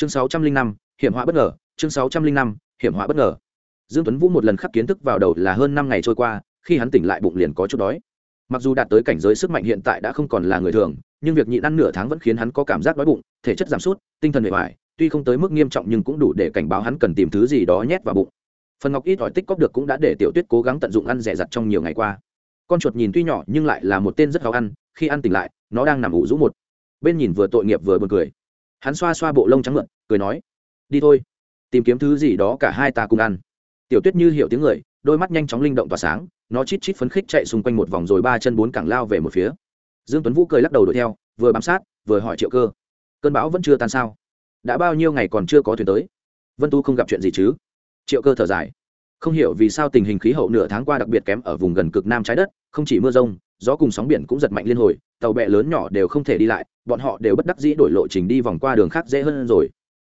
chương sáu trăm linh năm, hiểm họa bất ngờ, chương sáu trăm linh năm, hiểm họa bất ngờ. Dương tuấn vũ một lần khắc kiến thức vào đầu là hơn năm ngày trôi qua, khi hắn tỉnh lại bụng liền có chút đói. Mặc dù đạt tới cảnh giới sức mạnh hiện tại đã không còn là người thường, nhưng việc nhịn ăn nửa tháng vẫn khiến hắn có cảm giác đói bụng, thể chất giảm sút, tinh thần bề ngoài tuy không tới mức nghiêm trọng nhưng cũng đủ để cảnh báo hắn cần tìm thứ gì đó nhét vào bụng. Phần ngọc ít ỏi tích cóp được cũng đã để tiểu tuyết cố gắng tận dụng ăn rẻ rặt trong nhiều ngày qua. Con chuột nhìn tuy nhỏ nhưng lại là một tên rất khó ăn, khi ăn tỉnh lại, nó đang nằm ủ rũ một. Bên nhìn vừa tội nghiệp vừa buồn cười hắn xoa xoa bộ lông trắng mượn, cười nói, đi thôi, tìm kiếm thứ gì đó cả hai ta cùng ăn. Tiểu tuyết như hiểu tiếng người, đôi mắt nhanh chóng linh động tỏa sáng, nó chít chít phấn khích chạy xung quanh một vòng rồi ba chân bốn cẳng lao về một phía. Dương tuấn vũ cười lắc đầu đuổi theo, vừa bám sát, vừa hỏi triệu cơ, cơn bão vẫn chưa tan sao? Đã bao nhiêu ngày còn chưa có thuyền tới? Vân tu không gặp chuyện gì chứ? Triệu cơ thở dài, không hiểu vì sao tình hình khí hậu nửa tháng qua đặc biệt kém ở vùng gần cực nam trái đất, không chỉ mưa rông, gió cùng sóng biển cũng giật mạnh liên hồi, tàu bè lớn nhỏ đều không thể đi lại bọn họ đều bất đắc dĩ đổi lộ trình đi vòng qua đường khác dễ hơn rồi.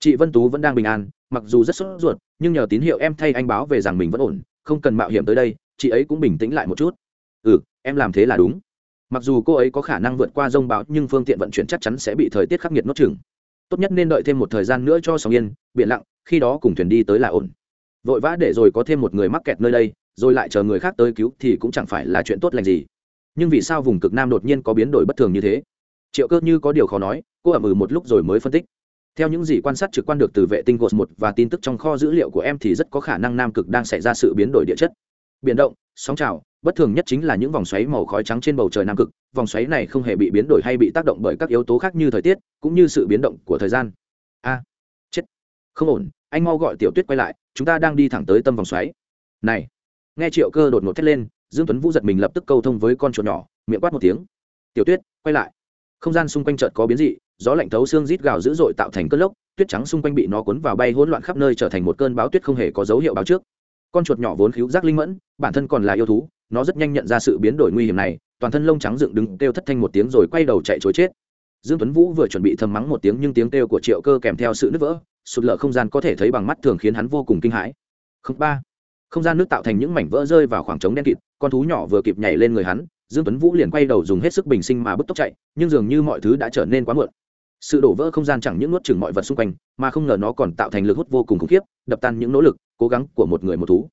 Chị vân tú vẫn đang bình an, mặc dù rất sốt ruột, nhưng nhờ tín hiệu em thay anh báo về rằng mình vẫn ổn, không cần mạo hiểm tới đây, chị ấy cũng bình tĩnh lại một chút. Ừ em làm thế là đúng. Mặc dù cô ấy có khả năng vượt qua rông bão, nhưng phương tiện vận chuyển chắc chắn sẽ bị thời tiết khắc nghiệt nuốt chừng tốt nhất nên đợi thêm một thời gian nữa cho sóng yên, biển lặng, khi đó cùng thuyền đi tới là ổn. Vội vã để rồi có thêm một người mắc kẹt nơi đây, rồi lại chờ người khác tới cứu thì cũng chẳng phải là chuyện tốt lành gì. Nhưng vì sao vùng cực nam đột nhiên có biến đổi bất thường như thế? Triệu cơ như có điều khó nói, cô ẩm ừ một lúc rồi mới phân tích. Theo những gì quan sát trực quan được từ vệ tinh gột một và tin tức trong kho dữ liệu của em thì rất có khả năng nam cực đang xảy ra sự biến đổi địa chất. Biển động, sóng trào, bất thường nhất chính là những vòng xoáy màu khói trắng trên bầu trời nam cực. Vòng xoáy này không hề bị biến đổi hay bị tác động bởi các yếu tố khác như thời tiết, cũng như sự biến động của thời gian. A, chết. Không ổn, anh mau gọi tiểu tuyết quay lại, chúng ta đang đi thẳng tới tâm vòng xoáy. Này. Nghe triệu cơ đột ngột thét lên, dương tuấn vũ giật mình lập tức câu thông với con chuột nhỏ, miệng quát một tiếng. Tiểu tuyết, quay lại không gian xung quanh chợt có biến dị, gió lạnh thấu xương rít gào dữ dội tạo thành cơn lốc, tuyết trắng xung quanh bị nó cuốn vào bay hỗn loạn khắp nơi trở thành một cơn báo tuyết không hề có dấu hiệu báo trước. Con chuột nhỏ vốn khíu giác linh mẫn, bản thân còn là yêu thú, nó rất nhanh nhận ra sự biến đổi nguy hiểm này, toàn thân lông trắng dựng đứng kêu thất thanh một tiếng rồi quay đầu chạy chối chết. Dương tuấn vũ vừa chuẩn bị thầm mắng một tiếng nhưng tiếng kêu của triệu cơ kèm theo sự nứt vỡ, sụt lở không gian có thể thấy bằng mắt thường khiến hắn vô cùng kinh hãi. Không, ba. Không gian nước tạo thành những mảnh vỡ rơi vào khoảng trống đen kịt, con thú nhỏ vừa kịp nhảy lên người hắn dương tuấn vũ liền quay đầu dùng hết sức bình sinh mà bứt tốc chạy, nhưng dường như mọi thứ đã trở nên quá muộn. Sự đổ vỡ không gian chẳng những nuốt chửng mọi vật xung quanh, mà không ngờ nó còn tạo thành lực hút vô cùng khủng khiếp, đập tan những nỗ lực, cố gắng của một người một thú.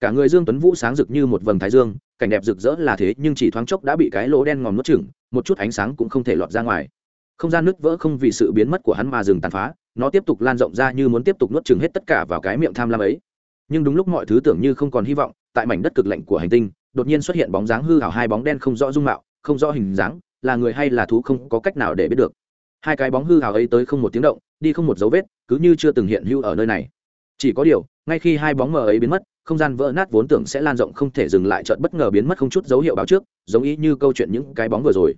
Cả người dương tuấn vũ sáng rực như một vầng thái dương, cảnh đẹp rực rỡ là thế, nhưng chỉ thoáng chốc đã bị cái lỗ đen ngòm nuốt chửng, một chút ánh sáng cũng không thể lọt ra ngoài. Không gian nứt vỡ không vì sự biến mất của hắn mà dừng tàn phá, nó tiếp tục lan rộng ra như muốn tiếp tục nuốt chửng hết tất cả vào cái miệng tham lam ấy. Nhưng đúng lúc mọi thứ tưởng như không còn hy vọng, tại mảnh đất cực lạnh của hành tinh đột nhiên xuất hiện bóng dáng hư hảo, hai bóng đen không rõ dung mạo, không rõ hình dáng, là người hay là thú không có cách nào để biết được. Hai cái bóng hư hảo ấy tới không một tiếng động, đi không một dấu vết, cứ như chưa từng hiện hữu ở nơi này. Chỉ có điều, ngay khi hai bóng mờ ấy biến mất, không gian vỡ nát vốn tưởng sẽ lan rộng không thể dừng lại, chợt bất ngờ biến mất không chút dấu hiệu báo trước, giống ý như câu chuyện những cái bóng vừa rồi.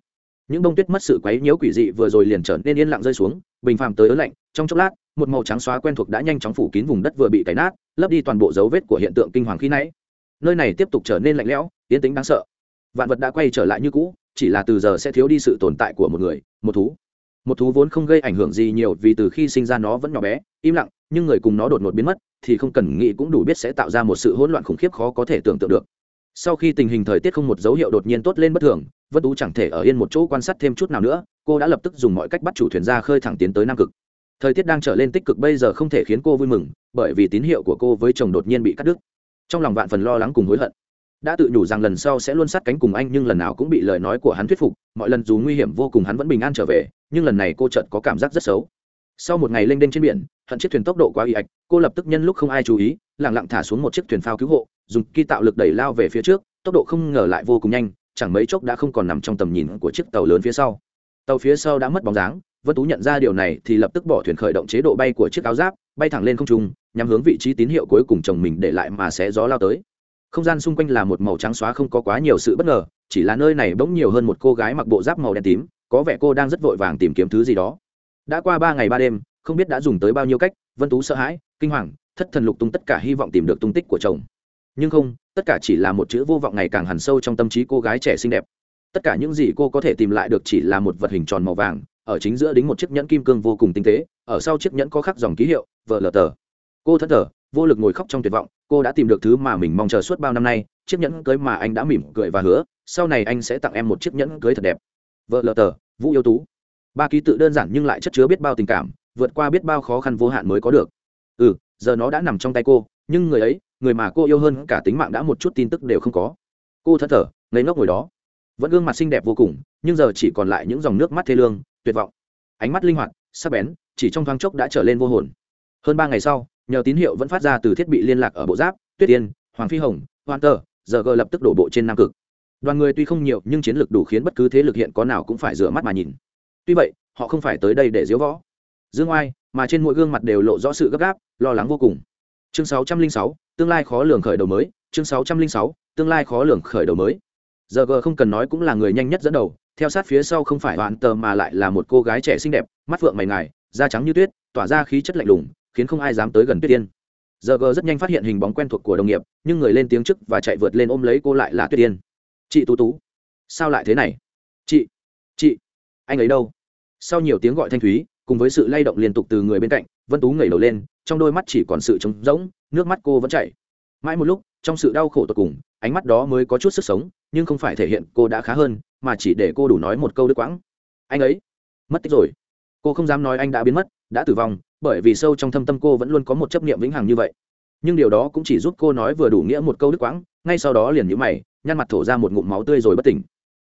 Những bông tuyết mất sự quấy nhiễu quỷ dị vừa rồi liền trở nên yên lặng rơi xuống, bình phàm tới ớn lạnh, trong chốc lát, một màu trắng xóa quen thuộc đã nhanh chóng phủ kín vùng đất vừa bị cày nát, lấp đi toàn bộ dấu vết của hiện tượng kinh hoàng khi nãy nơi này tiếp tục trở nên lạnh lẽo, yên tĩnh đáng sợ. Vạn vật đã quay trở lại như cũ, chỉ là từ giờ sẽ thiếu đi sự tồn tại của một người, một thú. Một thú vốn không gây ảnh hưởng gì nhiều vì từ khi sinh ra nó vẫn nhỏ bé, im lặng, nhưng người cùng nó đột ngột biến mất, thì không cần nghĩ cũng đủ biết sẽ tạo ra một sự hỗn loạn khủng khiếp khó có thể tưởng tượng được. Sau khi tình hình thời tiết không một dấu hiệu đột nhiên tốt lên bất thường, vân tú chẳng thể ở yên một chỗ quan sát thêm chút nào nữa, cô đã lập tức dùng mọi cách bắt chủ thuyền ra khơi thẳng tiến tới nam cực. Thời tiết đang trở lên tích cực bây giờ không thể khiến cô vui mừng, bởi vì tín hiệu của cô với chồng đột nhiên bị cắt đứt trong lòng vạn phần lo lắng cùng hối hận. Đã tự nhủ rằng lần sau sẽ luôn sát cánh cùng anh, nhưng lần nào cũng bị lời nói của hắn thuyết phục, mọi lần dù nguy hiểm vô cùng hắn vẫn bình an trở về, nhưng lần này cô chợt có cảm giác rất xấu. Sau một ngày lênh đênh trên biển, hận chiếc thuyền tốc độ quá y ạch, cô lập tức nhân lúc không ai chú ý lẳng lặng thả xuống một chiếc thuyền phao cứu hộ, dùng kỳ tạo lực đẩy lao về phía trước, tốc độ không ngờ lại vô cùng nhanh, chẳng mấy chốc đã không còn nằm trong tầm nhìn của chiếc tàu lớn phía sau. Tàu phía sau đã mất bóng dáng, vân tú nhận ra điều này thì lập tức bỏ thuyền khởi động chế độ bay của chiếc áo giáp, bay thẳng lên không trung nhằm hướng vị trí tín hiệu cuối cùng chồng mình để lại mà sẽ gió lao tới. Không gian xung quanh là một màu trắng xóa không có quá nhiều sự bất ngờ, chỉ là nơi này bỗng nhiều hơn một cô gái mặc bộ giáp màu đen tím, có vẻ cô đang rất vội vàng tìm kiếm thứ gì đó. Đã qua ba ngày ba đêm, không biết đã dùng tới bao nhiêu cách, vân tú sợ hãi, kinh hoàng, thất thần lục tung tất cả hy vọng tìm được tung tích của chồng. Nhưng không, tất cả chỉ là một chữ vô vọng ngày càng hẳn sâu trong tâm trí cô gái trẻ xinh đẹp. Tất cả những gì cô có thể tìm lại được chỉ là một vật hình tròn màu vàng, ở chính giữa đính một chiếc nhẫn kim cương vô cùng tinh tế, ở sau chiếc nhẫn có khắc dòng ký hiệu vợ lờ tờ cô thất thờ, vô lực ngồi khóc trong tuyệt vọng, cô đã tìm được thứ mà mình mong chờ suốt bao năm nay, chiếc nhẫn cưới mà anh đã mỉm cười và hứa, sau này anh sẽ tặng em một chiếc nhẫn cưới thật đẹp. Vợ lờ tờ, vũ yêu tú. Ba ký tự đơn giản nhưng lại chất chứa biết bao tình cảm, vượt qua biết bao khó khăn vô hạn mới có được. Ừ giờ nó đã nằm trong tay cô, nhưng người ấy, người mà cô yêu hơn cả tính mạng đã một chút tin tức đều không có. Cô thất thở ngây ngốc ngồi đó. Vẫn gương mặt xinh đẹp vô cùng, nhưng giờ chỉ còn lại những dòng nước mắt thê lương, tuyệt vọng. Ánh mắt linh hoạt, sắc bén, chỉ trong thoáng chốc đã trở lên vô hồn. Hơn ba ngày sau nhờ tín hiệu vẫn phát ra từ thiết bị liên lạc ở bộ giáp tuyết tiên hoàng phi hồng hoan tờ giờ g lập tức đổ bộ trên nam cực. Đoàn người tuy không nhiều nhưng chiến lược đủ khiến bất cứ thế lực hiện có nào cũng phải rửa mắt mà nhìn. Tuy vậy họ không phải tới đây để diễu võ. Dương oai mà trên mỗi gương mặt đều lộ rõ sự gấp gáp lo lắng vô cùng. Chương 606, tương lai khó lường khởi đầu mới. Chương 606, tương lai khó lường khởi đầu mới. Giờ g không cần nói cũng là người nhanh nhất dẫn đầu. Theo sát phía sau không phải hoàn tờ mà lại là một cô gái trẻ xinh đẹp mắt phượng mày ngài da trắng như tuyết tỏa ra khí chất lạnh lùng khiến không ai dám tới gần tuyết yên giờ g rất nhanh phát hiện hình bóng quen thuộc của đồng nghiệp, nhưng người lên tiếng trước và chạy vượt lên ôm lấy cô lại là tuyết yên chị tú tú, sao lại thế này? Chị chị, anh ấy đâu? Sau nhiều tiếng gọi thanh thúy, cùng với sự lay động liên tục từ người bên cạnh, vân tú ngẩng đầu lên, trong đôi mắt chỉ còn sự trống rỗng, nước mắt cô vẫn chảy. Mãi một lúc, trong sự đau khổ tột cùng, ánh mắt đó mới có chút sức sống, nhưng không phải thể hiện cô đã khá hơn, mà chỉ để cô đủ nói một câu đứt quãng. Anh ấy, mất tích rồi. Cô không dám nói anh đã biến mất, đã tử vong bởi vì sâu trong thâm tâm cô vẫn luôn có một chấp niệm vĩnh hằng như vậy. Nhưng điều đó cũng chỉ giúp cô nói vừa đủ nghĩa một câu đứt quãng, ngay sau đó liền nhíu mày, nhăn mặt thổ ra một ngụm máu tươi rồi bất tỉnh.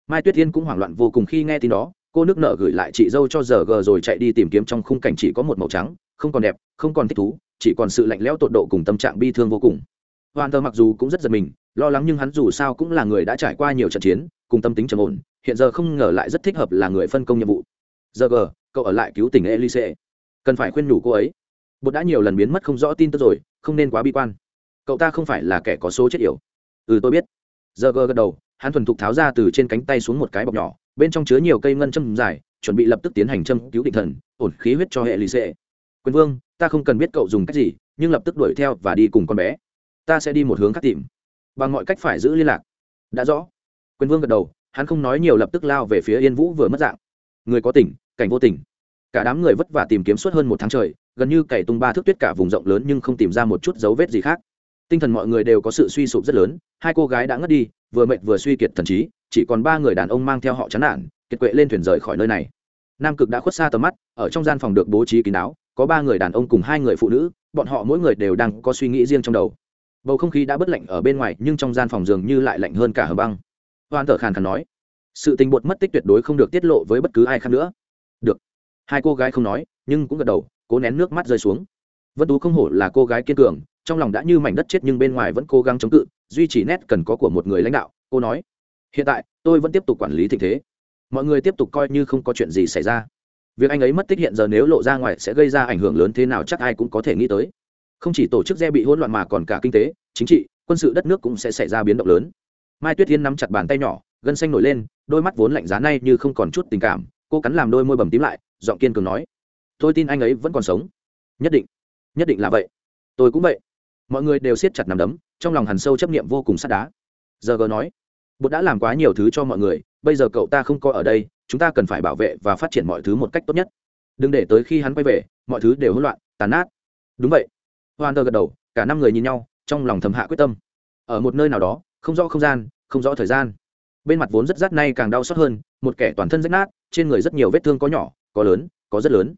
Mai tuyết yên cũng hoảng loạn vô cùng khi nghe tin đó, cô nước nợ gửi lại chị dâu cho giờ g rồi chạy đi tìm kiếm trong khung cảnh chỉ có một màu trắng, không còn đẹp, không còn thích thú, chỉ còn sự lạnh lẽo tột độ cùng tâm trạng bi thương vô cùng. Hoàn tờ mặc dù cũng rất giật mình, lo lắng nhưng hắn dù sao cũng là người đã trải qua nhiều trận chiến, cùng tâm tính trầm ổn, hiện giờ không ngờ lại rất thích hợp là người phân công nhiệm vụ. Giờ g, cậu ở lại cứu tỉnh elise cần phải khuyên nhủ cô ấy. Bột đã nhiều lần biến mất không rõ tin tức rồi, không nên quá bi quan. Cậu ta không phải là kẻ có số chết yểu. Ừ tôi biết. Giờ gờ gật đầu, hắn thuần thục tháo ra từ trên cánh tay xuống một cái bọc nhỏ, bên trong chứa nhiều cây ngân châm dài, chuẩn bị lập tức tiến hành châm cứu định thần, ổn khí huyết cho hệ lì xệ. Quyền vương, ta không cần biết cậu dùng cách gì, nhưng lập tức đuổi theo và đi cùng con bé. Ta sẽ đi một hướng khác tìm. Bằng mọi cách phải giữ liên lạc. Đã rõ. Quyền vương gật đầu, hắn không nói nhiều lập tức lao về phía yên vũ vừa mất dạng. Người có tỉnh, cảnh vô tình cả đám người vất vả tìm kiếm suốt hơn một tháng trời, gần như cày tung ba thước tuyết cả vùng rộng lớn nhưng không tìm ra một chút dấu vết gì khác. Tinh thần mọi người đều có sự suy sụp rất lớn, hai cô gái đã ngất đi, vừa mệt vừa suy kiệt thần trí, chỉ còn ba người đàn ông mang theo họ chán nản, kiệt quệ lên thuyền rời khỏi nơi này. Nam cực đã khuất xa tầm mắt, ở trong gian phòng được bố trí kín đáo, có ba người đàn ông cùng hai người phụ nữ, bọn họ mỗi người đều đang có suy nghĩ riêng trong đầu. Bầu không khí đã bất lạnh ở bên ngoài, nhưng trong gian phòng dường như lại lạnh hơn cả hầm băng. Hoan thở khàn khàn nói, sự tình bột mất tích tuyệt đối không được tiết lộ với bất cứ ai khác nữa hai cô gái không nói, nhưng cũng gật đầu, cố nén nước mắt rơi xuống. Vân tú không hổ là cô gái kiên cường, trong lòng đã như mảnh đất chết nhưng bên ngoài vẫn cố gắng chống cự, duy trì nét cần có của một người lãnh đạo, cô nói. Hiện tại, tôi vẫn tiếp tục quản lý tình thế. Mọi người tiếp tục coi như không có chuyện gì xảy ra. Việc anh ấy mất tích hiện giờ nếu lộ ra ngoài sẽ gây ra ảnh hưởng lớn thế nào chắc ai cũng có thể nghĩ tới. Không chỉ tổ chức re bị hỗn loạn mà còn cả kinh tế, chính trị, quân sự đất nước cũng sẽ xảy ra biến động lớn. Mai tuyết thiên nắm chặt bàn tay nhỏ, gân xanh nổi lên, đôi mắt vốn lạnh giá nay như không còn chút tình cảm cô cắn làm đôi môi bầm tím lại, giọng kiên cường nói, tôi tin anh ấy vẫn còn sống. Nhất định nhất định là vậy. Tôi cũng vậy. Mọi người đều siết chặt nằm đấm, trong lòng hằn sâu chấp niệm vô cùng sắt đá. Giờ gờ nói bột đã làm quá nhiều thứ cho mọi người, bây giờ cậu ta không có ở đây, chúng ta cần phải bảo vệ và phát triển mọi thứ một cách tốt nhất. Đừng để tới khi hắn quay về, mọi thứ đều hỗn loạn, tàn nát. Đúng vậy. Hoan tơ gật đầu, cả năm người nhìn nhau, trong lòng thầm hạ quyết tâm. Ở một nơi nào đó, không rõ không gian, không rõ thời gian. Bên mặt vốn rất rát nay càng đau xót hơn, một kẻ toàn thân rách nát trên người rất nhiều vết thương có nhỏ, có lớn, có rất lớn.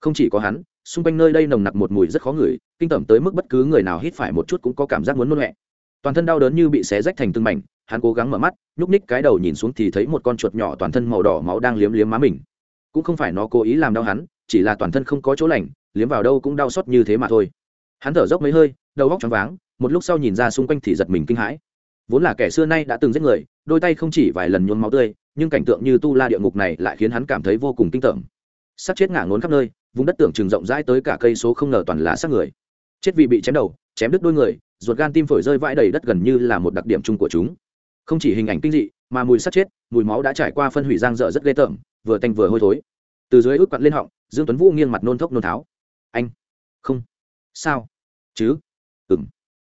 Không chỉ có hắn, xung quanh nơi đây nồng nặc một mùi rất khó ngửi, kinh tởm tới mức bất cứ người nào hít phải một chút cũng có cảm giác muốn nôn mẹ toàn thân đau đớn như bị xé rách thành từng mảnh, hắn cố gắng mở mắt, nhúc ních cái đầu nhìn xuống thì thấy một con chuột nhỏ toàn thân màu đỏ máu đang liếm liếm má mình. Cũng không phải nó cố ý làm đau hắn, chỉ là toàn thân không có chỗ lành, liếm vào đâu cũng đau xót như thế mà thôi. Hắn thở dốc mấy hơi, đầu góc choáng váng, một lúc sau nhìn ra xung quanh thì giật mình kinh hãi. Vốn là kẻ xưa nay đã từng giết người, đôi tay không chỉ vài lần nhuốm máu tươi nhưng cảnh tượng như tu la địa ngục này lại khiến hắn cảm thấy vô cùng kinh tởm. Sát chết ngả ngốn khắp nơi, vùng đất tưởng chừng rộng rãi tới cả cây số không ngờ toàn là xác người. Chết vì bị chém đầu, chém đứt đôi người, ruột gan tim phổi rơi vãi đầy đất gần như là một đặc điểm chung của chúng. Không chỉ hình ảnh kinh dị, mà mùi sát chết, mùi máu đã trải qua phân hủy giang dở rất ghê tởm, vừa tanh vừa hôi thối. Từ dưới ướt quặn lên họng, dương tuấn vũ nghiêng mặt nôn thốc nôn tháo. Anh, không, sao, chứ? Ừng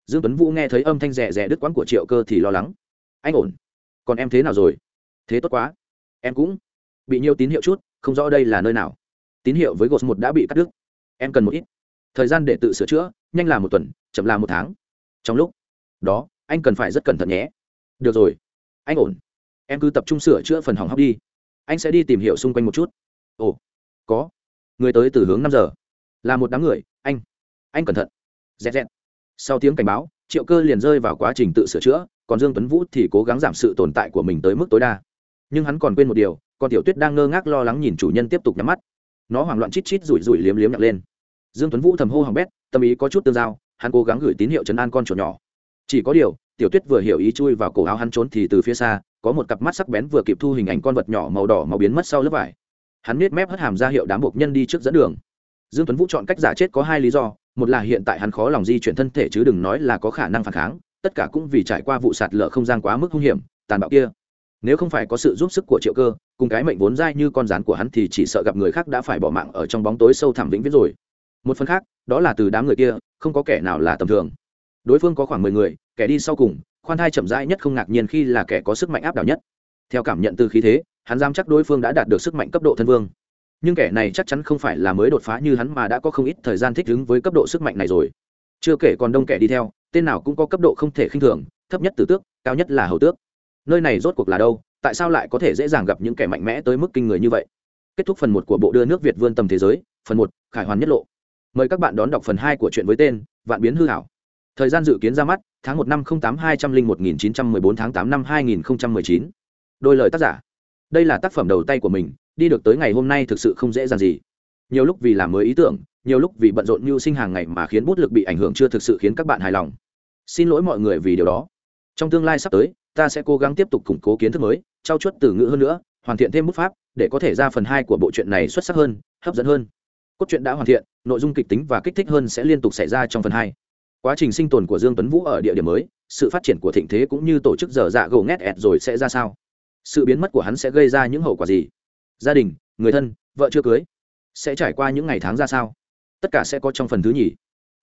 dương tuấn vũ nghe thấy âm thanh rẻ rẻ đứt quãng của triệu cơ thì lo lắng. Anh ổn, còn em thế nào rồi? Thế tốt quá. Em cũng bị nhiều tín hiệu chút, không rõ đây là nơi nào. Tín hiệu với gột một đã bị cắt đứt. Em cần một ít. Thời gian để tự sửa chữa, nhanh là một tuần, chậm là một tháng. Trong lúc đó, anh cần phải rất cẩn thận nhé. Được rồi. Anh ổn. Em cứ tập trung sửa chữa phần hỏng hóc đi. Anh sẽ đi tìm hiểu xung quanh một chút. Ồ, có. Người tới từ hướng năm giờ. Là một đám người, anh. Anh cẩn thận. Dẹt dẹt sau tiếng cảnh báo, triệu cơ liền rơi vào quá trình tự sửa chữa, còn dương tuấn vũ thì cố gắng giảm sự tồn tại của mình tới mức tối đa nhưng hắn còn quên một điều con tiểu tuyết đang ngơ ngác lo lắng nhìn chủ nhân tiếp tục nhắm mắt. Nó hoảng loạn chít chít rủi rủi liếm liếm nhặt lên. Dương tuấn vũ thầm hô hỏng bét, tâm ý có chút tương giao, hắn cố gắng gửi tín hiệu chấn an con chuột nhỏ. Chỉ có điều, tiểu tuyết vừa hiểu ý chui vào cổ áo hắn trốn thì từ phía xa, có một cặp mắt sắc bén vừa kịp thu hình ảnh con vật nhỏ màu đỏ màu biến mất sau lớp vải. Hắn nết mép hất hàm ra hiệu đám buộc nhân đi trước dẫn đường. Dương tuấn vũ chọn cách giả chết có hai lý do, một là hiện tại hắn khó lòng di chuyển thân thể chứ đừng nói là có khả năng phản kháng, tất cả cũng vì trải qua vụ sạt lở không gian quá mức hung hiểm, tàn bạo kia nếu không phải có sự giúp sức của triệu cơ, cùng cái mệnh vốn dai như con rắn của hắn thì chỉ sợ gặp người khác đã phải bỏ mạng ở trong bóng tối sâu thẳm vĩnh viễn rồi. Một phần khác, đó là từ đám người kia, không có kẻ nào là tầm thường. Đối phương có khoảng mười người, kẻ đi sau cùng, khoan thai chậm rãi nhất không ngạc nhiên khi là kẻ có sức mạnh áp đảo nhất. Theo cảm nhận từ khí thế, hắn dám chắc đối phương đã đạt được sức mạnh cấp độ thân vương. Nhưng kẻ này chắc chắn không phải là mới đột phá như hắn mà đã có không ít thời gian thích ứng với cấp độ sức mạnh này rồi. Chưa kể còn đông kẻ đi theo, tên nào cũng có cấp độ không thể khinh thường, thấp nhất tử tước, cao nhất là hầu tước nơi này rốt cuộc là đâu, tại sao lại có thể dễ dàng gặp những kẻ mạnh mẽ tới mức kinh người như vậy? Kết thúc phần một của bộ đưa nước việt vươn tầm thế giới, phần một, khải hoàn nhất lộ. Mời các bạn đón đọc phần hai của chuyện với tên, vạn biến hư hảo thời gian dự kiến ra mắt, tháng một năm không tám hai trăm linh một nghìn chín trăm mười bốn tháng tám năm hai nghìn không trăm mười chín. Đôi lời tác giả. Đây là tác phẩm đầu tay của mình, đi được tới ngày hôm nay thực sự không dễ dàng gì. Nhiều lúc vì làm mới ý tưởng, nhiều lúc vì bận rộn mưu sinh hàng ngày mà khiến bút lực bị ảnh hưởng chưa thực sự khiến các bạn hài lòng. Xin lỗi mọi người vì điều đó. Trong tương lai sắp tới ta sẽ cố gắng tiếp tục củng cố kiến thức mới trao chuốt từ ngữ hơn nữa, hoàn thiện thêm bút pháp, để có thể ra phần hai của bộ truyện này xuất sắc hơn, hấp dẫn hơn. Cốt truyện đã hoàn thiện, nội dung kịch tính và kích thích hơn sẽ liên tục xảy ra trong phần hai. Quá trình sinh tồn của dương tuấn vũ ở địa điểm mới, sự phát triển của thịnh thế cũng như tổ chức dở dạ gồ ngét ẹt rồi sẽ ra sao? Sự biến mất của hắn sẽ gây ra những hậu quả gì? Gia đình, người thân, vợ chưa cưới, sẽ trải qua những ngày tháng ra sao? Tất cả sẽ có trong phần thứ nhì.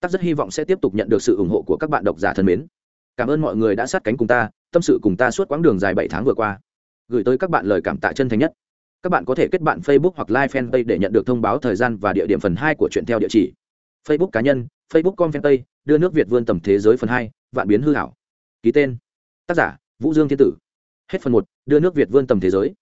Tác rất hy vọng sẽ tiếp tục nhận được sự ủng hộ của các bạn độc giả thân mến cảm ơn mọi người đã sát cánh cùng ta, tâm sự cùng ta suốt quãng đường dài bảy tháng vừa qua. Gửi tới các bạn lời cảm tạ chân thành nhất. Các bạn có thể kết bạn facebook hoặc like fanpage để nhận được thông báo thời gian và địa điểm phần hai của chuyện theo địa chỉ. Facebook cá nhân, facebook com fanpage, đưa nước việt vươn tầm thế giới phần hai, vạn biến hư hảo. Ký tên. Tác giả, vũ dương thiên tử. Hết phần một, đưa nước việt vươn tầm thế giới.